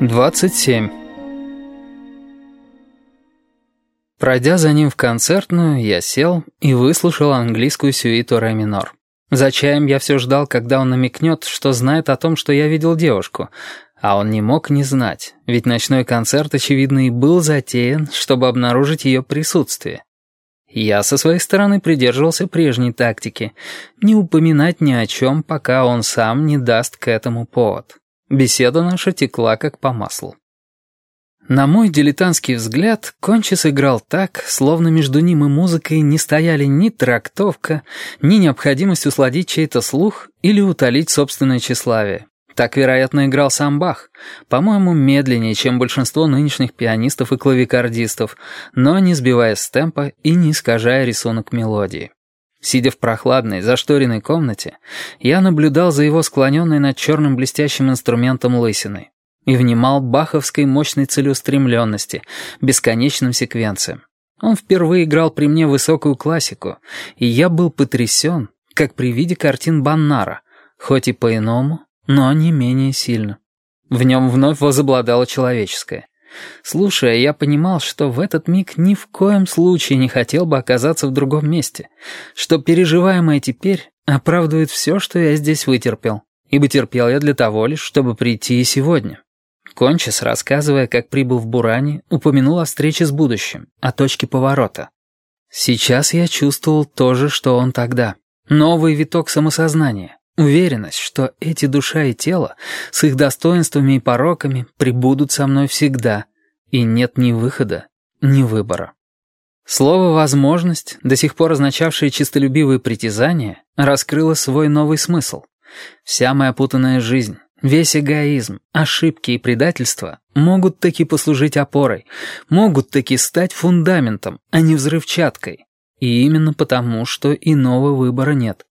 27. Пройдя за ним в концертную, я сел и выслушал английскую сюиту ре минор. За чаем я все ждал, когда он намекнет, что знает о том, что я видел девушку, а он не мог не знать, ведь ночной концерт, очевидно, и был затеян, чтобы обнаружить ее присутствие. Я со своей стороны придерживался прежней тактики — не упоминать ни о чем, пока он сам не даст к этому повод. Беседа наша текла как по маслу. На мой дилетантский взгляд, Кончис играл так, словно между ним и музыкой не стояли ни трактовка, ни необходимость усладить чей-то слух или утолить собственное тщеславие. Так, вероятно, играл сам Бах, по-моему, медленнее, чем большинство нынешних пианистов и клавикордистов, но не сбивая с темпа и не искажая рисунок мелодии. Сидя в прохладной, зашторенной комнате, я наблюдал за его склоненной над черным блестящим инструментом лысиной и внимал баховской мощной целеустремленности, бесконечным секвенциям. Он впервые играл при мне высокую классику, и я был потрясен, как при виде картин Баннара, хоть и по-иному, но не менее сильно. В нем вновь возобладало человеческое. Слушая, я понимал, что в этот миг ни в коем случае не хотел бы оказаться в другом месте, что переживаемое теперь оправдывает все, что я здесь вытерпел, ибо терпел я для того лишь, чтобы прийти и сегодня. Кончис, рассказывая, как прибыл в Буране, упомянул о встрече с будущим, о точке поворота. Сейчас я чувствовал то же, что он тогда. Новый виток самосознания. Уверенность, что эти душа и тело с их достоинствами и пороками прибудут со мной всегда, и нет ни выхода, ни выбора. Слово «возможность», до сих пор означавшее чистолюбивые притязания, раскрыло свой новый смысл. Вся моя путанная жизнь, весь эгоизм, ошибки и предательства могут таки послужить опорой, могут таки стать фундаментом, а не взрывчаткой. И именно потому, что иного выбора нет.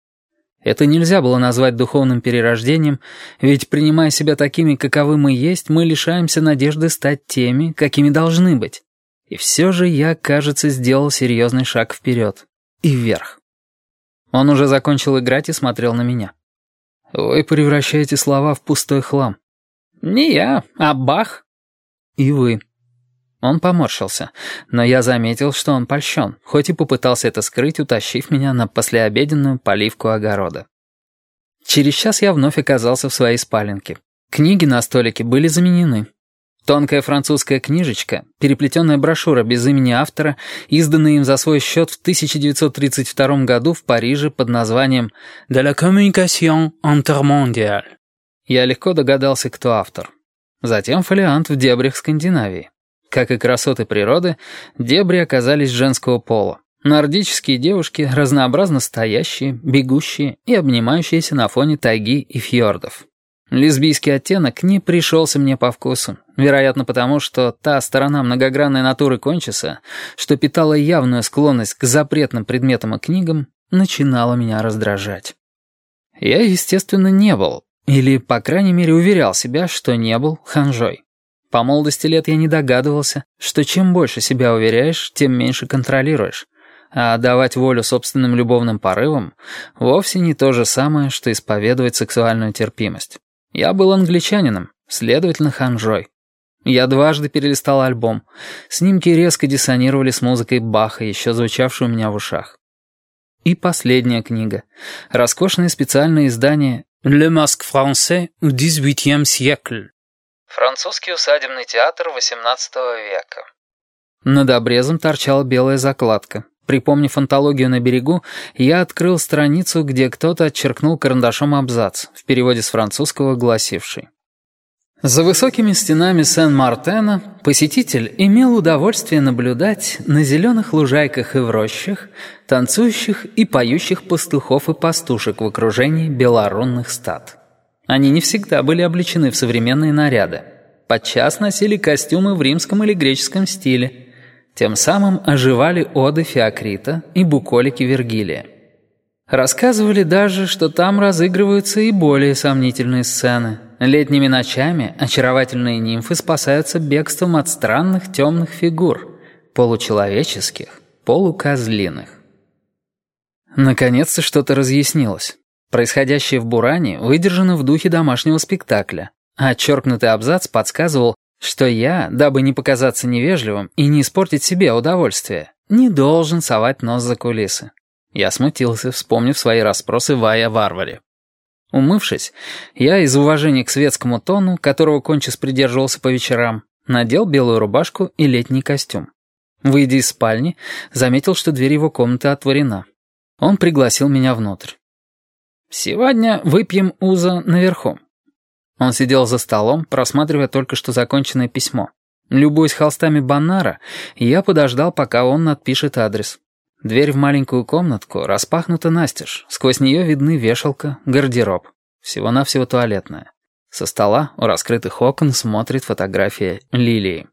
Это нельзя было назвать духовным перерождением, ведь, принимая себя такими, каковы мы есть, мы лишаемся надежды стать теми, какими должны быть. И все же я, кажется, сделал серьезный шаг вперед. И вверх. Он уже закончил играть и смотрел на меня. «Вы превращаете слова в пустой хлам». «Не я, а Бах». «И вы». Он поморщился, но я заметил, что он польщен, хоть и попытался это скрыть, утащив меня на послеобеденную поливку огорода. Через час я вновь оказался в своей спаленке. Книги на столике были заменены. Тонкая французская книжечка, переплетенная брошюра без имени автора, изданная им за свой счет в 1932 году в Париже под названием «De la communication intermondiale». Я легко догадался, кто автор. Затем фолиант в дебрях Скандинавии. Как и красоты природы, дебри оказались женского пола. Нордические девушки, разнообразно стоящие, бегущие и обнимающиеся на фоне тайги и фьордов. Лесбийский оттенок не пришелся мне по вкусу, вероятно потому, что та сторона многогранной натуры Кончиса, что питала явную склонность к запретным предметам и книгам, начинала меня раздражать. Я, естественно, не был, или, по крайней мере, уверял себя, что не был ханжой. По молодости лет я не догадывался, что чем больше себя уверяешь, тем меньше контролируешь. А давать волю собственным любовным порывам вовсе не то же самое, что исповедовать сексуальную терпимость. Я был англичанином, следовательно, ханжой. Я дважды перелистал альбом. Снимки резко диссонировали с музыкой Баха, еще звучавшей у меня в ушах. И последняя книга. Роскошное специальное издание «Le Masque français au XVIIIe siècle» Французский усадебный театр XVIII века. Над обрезом торчала белая закладка. Припомнив антологию на берегу, я открыл страницу, где кто-то отчеркнул карандашом абзац, в переводе с французского гласивший. За высокими стенами Сен-Мартена посетитель имел удовольствие наблюдать на зеленых лужайках и в рощах танцующих и поющих пастухов и пастушек в окружении белорунных стад. Они не всегда были облечены в современные наряды. Подчас носили костюмы в римском или греческом стиле. Тем самым оживали оды Феокрита и буколики Вергилия. Рассказывали даже, что там разыгрываются и более сомнительные сцены. Летними ночами очаровательные нимфы спасаются бегством от странных темных фигур, получеловеческих, полукозлиных. Наконец-то что-то разъяснилось. Происходящее в Буране выдержано в духе домашнего спектакля, отчеркнутый абзац подсказывал, что я, дабы не показаться невежливым и не испортить себе удовольствие, не должен совать нос за кулисы. Я смутился, вспомнив свои расспросы Вая Варваре. Умывшись, я из уважения к светскому тону, которого Кончис придерживался по вечерам, надел белую рубашку и летний костюм. Выйдя из спальни, заметил, что дверь его комнаты отворена. Он пригласил меня внутрь. «Сегодня выпьем уза наверху». Он сидел за столом, просматривая только что законченное письмо. Любуясь холстами Баннара, я подождал, пока он надпишет адрес. Дверь в маленькую комнатку распахнута настежь. Сквозь нее видны вешалка, гардероб. Всего-навсего туалетная. Со стола у раскрытых окон смотрит фотография Лилии.